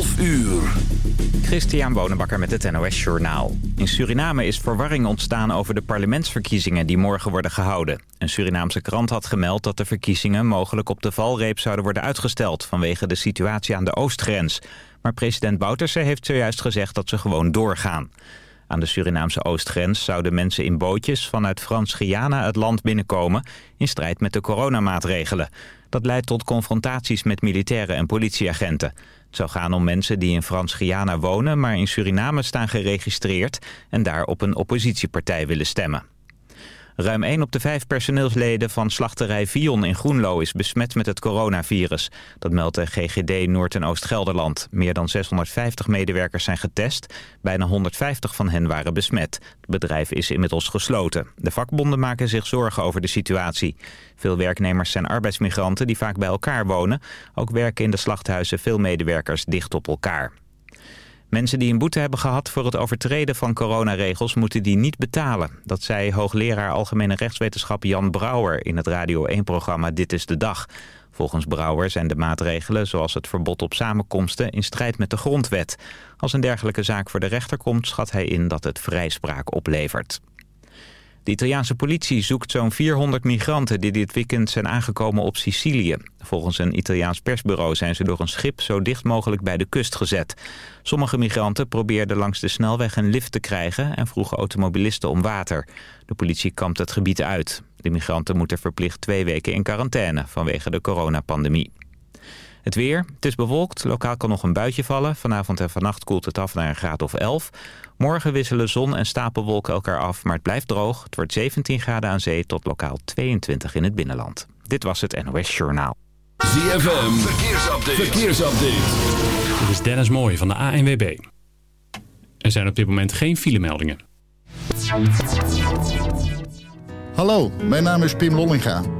12 uur. Christian Bonenbakker met het NOS Journaal. In Suriname is verwarring ontstaan over de parlementsverkiezingen die morgen worden gehouden. Een Surinaamse krant had gemeld dat de verkiezingen mogelijk op de valreep zouden worden uitgesteld... vanwege de situatie aan de oostgrens. Maar president Bouterse heeft zojuist gezegd dat ze gewoon doorgaan. Aan de Surinaamse oostgrens zouden mensen in bootjes vanuit Frans-Guyana het land binnenkomen... in strijd met de coronamaatregelen. Dat leidt tot confrontaties met militairen en politieagenten. Het zou gaan om mensen die in Frans-Guyana wonen... maar in Suriname staan geregistreerd... en daar op een oppositiepartij willen stemmen. Ruim 1 op de 5 personeelsleden van slachterij Vion in Groenlo is besmet met het coronavirus. Dat meldt de GGD Noord- en Oost-Gelderland. Meer dan 650 medewerkers zijn getest. Bijna 150 van hen waren besmet. Het bedrijf is inmiddels gesloten. De vakbonden maken zich zorgen over de situatie. Veel werknemers zijn arbeidsmigranten die vaak bij elkaar wonen. Ook werken in de slachthuizen veel medewerkers dicht op elkaar. Mensen die een boete hebben gehad voor het overtreden van coronaregels moeten die niet betalen. Dat zei hoogleraar Algemene Rechtswetenschap Jan Brouwer in het Radio 1-programma Dit is de Dag. Volgens Brouwer zijn de maatregelen, zoals het verbod op samenkomsten, in strijd met de grondwet. Als een dergelijke zaak voor de rechter komt, schat hij in dat het vrijspraak oplevert. De Italiaanse politie zoekt zo'n 400 migranten die dit weekend zijn aangekomen op Sicilië. Volgens een Italiaans persbureau zijn ze door een schip zo dicht mogelijk bij de kust gezet. Sommige migranten probeerden langs de snelweg een lift te krijgen en vroegen automobilisten om water. De politie kampt het gebied uit. De migranten moeten verplicht twee weken in quarantaine vanwege de coronapandemie. Het weer, het is bewolkt, lokaal kan nog een buitje vallen. Vanavond en vannacht koelt het af naar een graad of 11. Morgen wisselen zon en stapelwolken elkaar af, maar het blijft droog. Het wordt 17 graden aan zee tot lokaal 22 in het binnenland. Dit was het NOS Journaal. ZFM, verkeersupdate. verkeersupdate. Dit is Dennis Mooij van de ANWB. Er zijn op dit moment geen filemeldingen. Hallo, mijn naam is Pim Lollinga.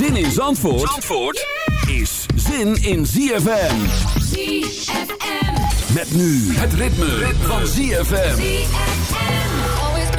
Zin in Zandvoort, Zandvoort is zin in ZFM. ZFM. Met nu het ritme, van ZFM. Always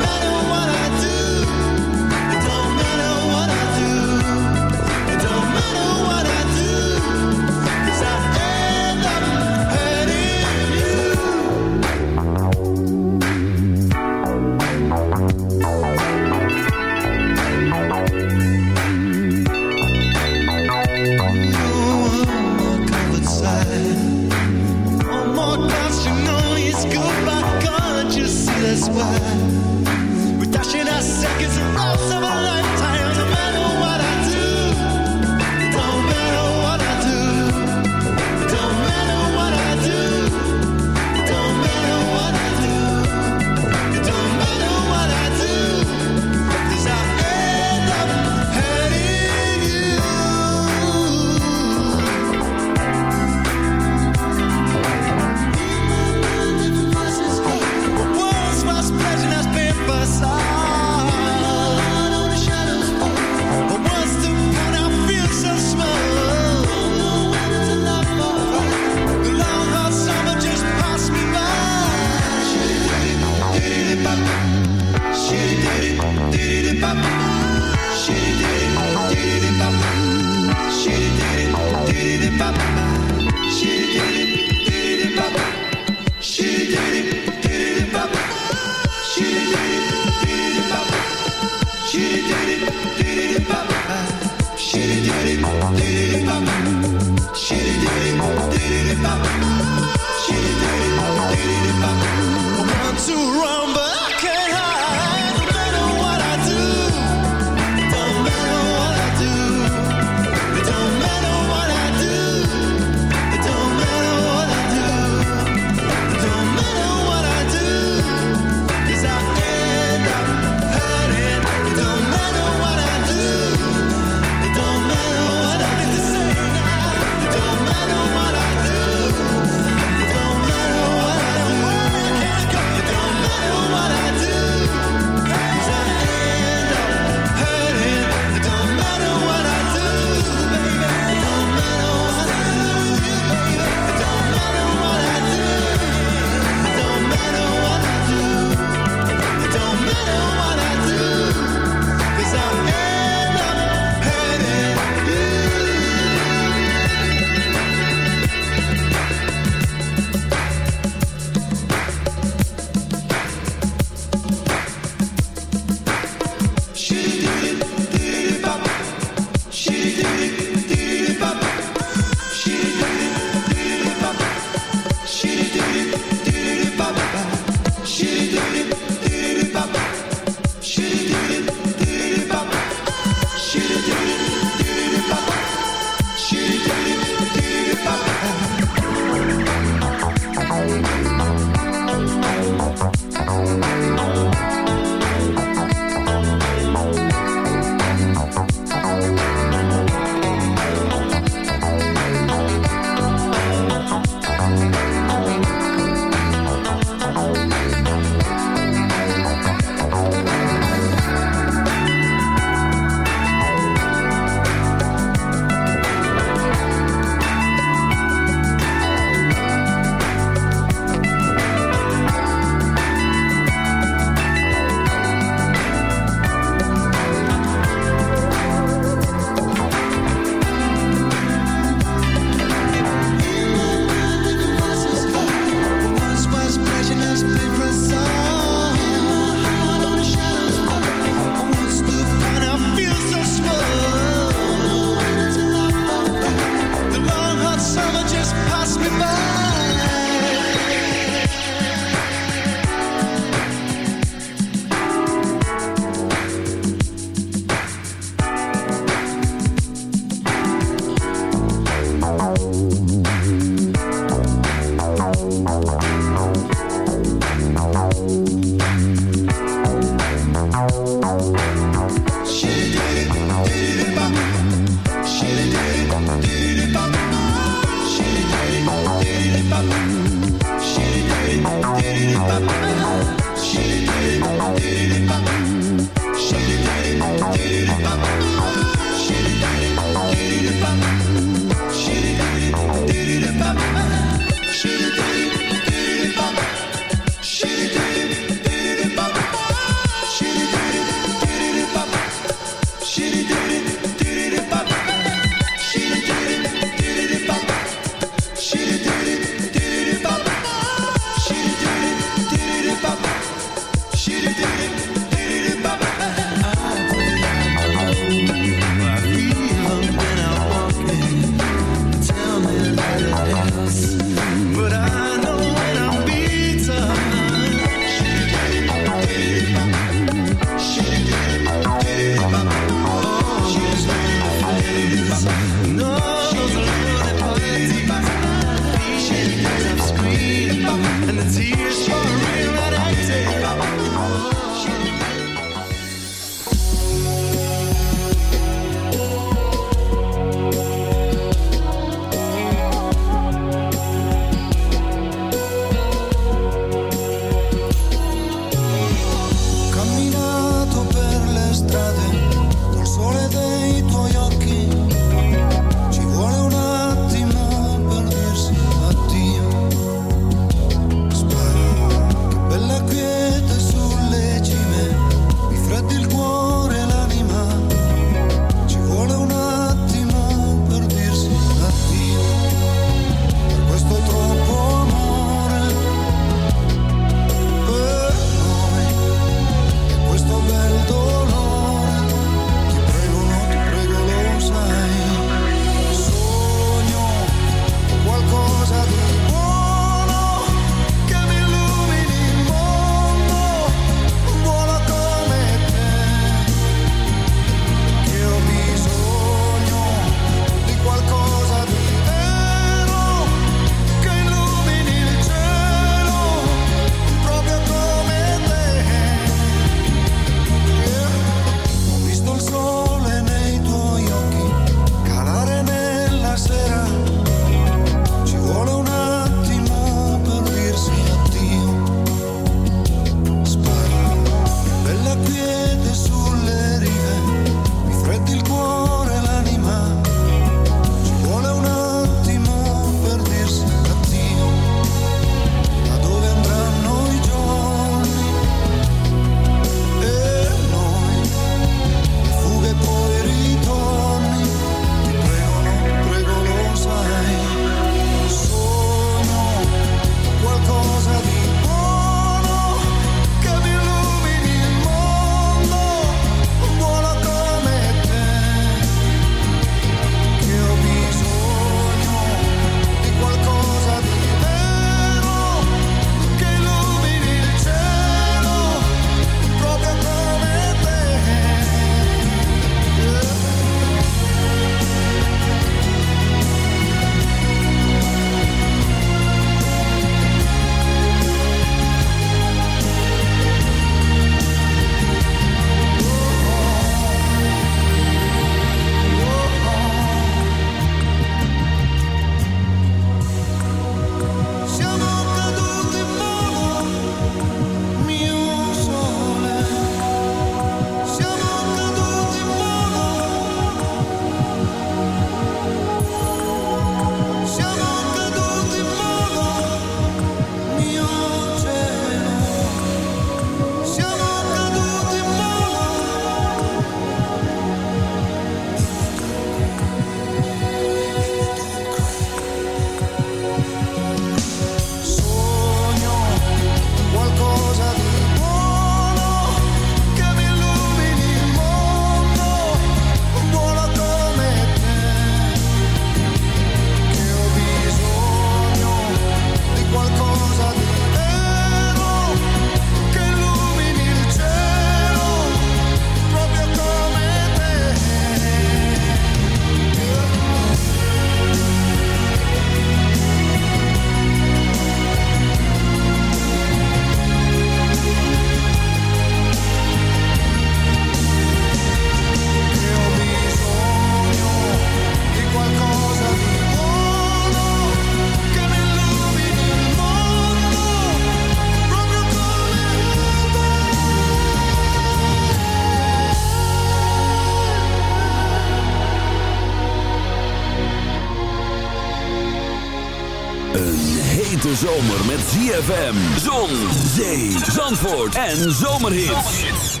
zomer met ZFM, zon, zee, zandvoort en zomerhits.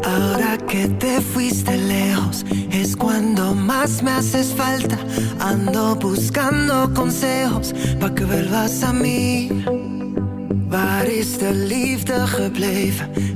Ahora que te fuiste lejos es cuando más me haces falta. Ando buscando consejos pa' que vuelvas a mí. Waar is de liefde gebleven?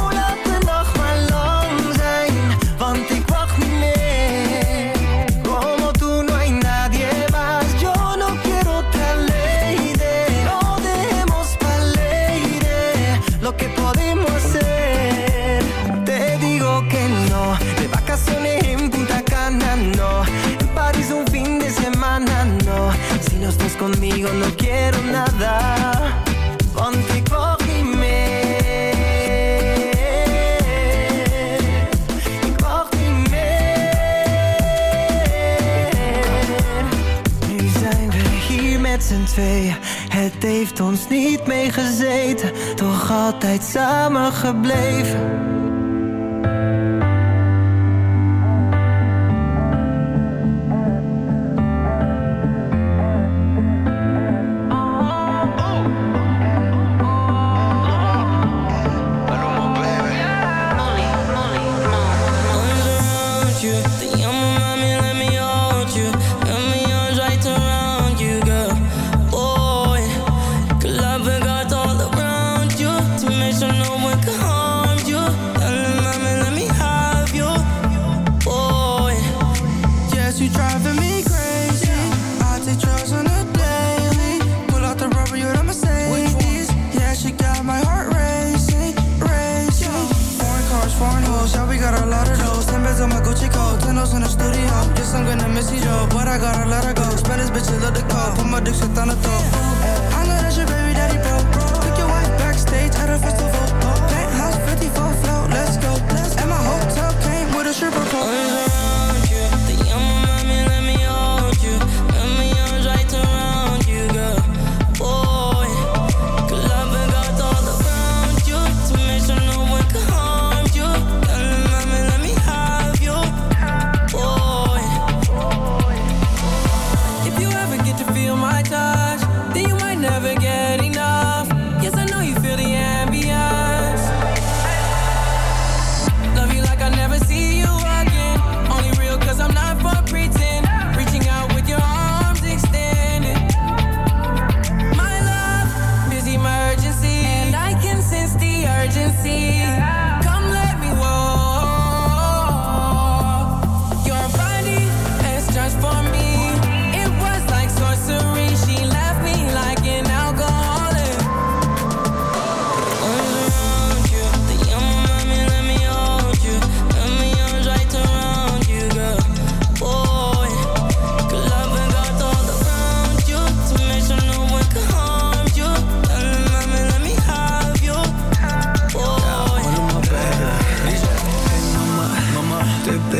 zijn we hier met z'n tweeën. Het heeft ons niet meegezeten, toch altijd samen gebleven.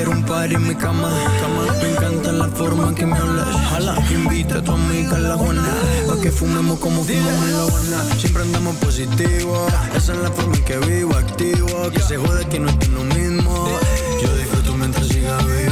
Pero un par en mi cama, cama. Me encanta la forma en que me hablas. Jala, invita a tu amiga a la Juana. Pa' que fumemos como fumamos en la Habana. Siempre andamos positivo. Esa es la forma en que vivo, activo. Que se jode que no estoy lo mismo. Yo disfruto mientras siga vivo.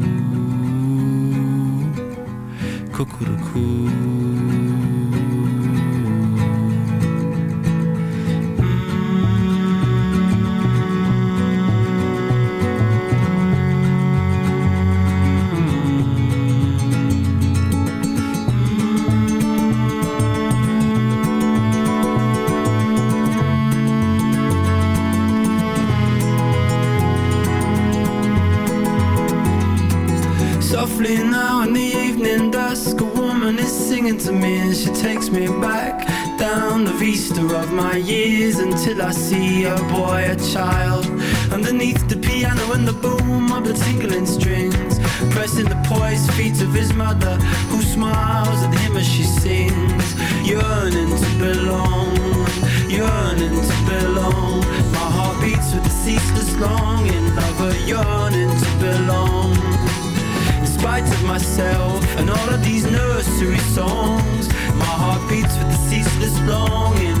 cuckoo until I see a boy, a child, underneath the piano and the boom of the tinkling strings, pressing the poised feet of his mother, who smiles at him as she sings, yearning to belong, yearning to belong. My heart beats with a ceaseless longing of a yearning to belong in spite of myself and all of these nursery songs. My heart beats with a ceaseless longing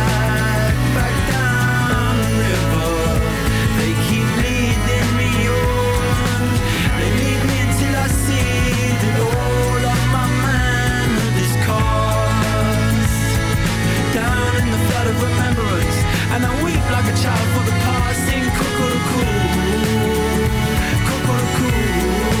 of remembrance. And I weep like a child for the past. Sing cuckoo, cuckoo, sing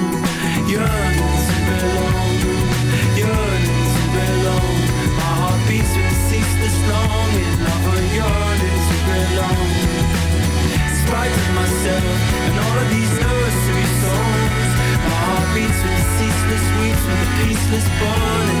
peaceless born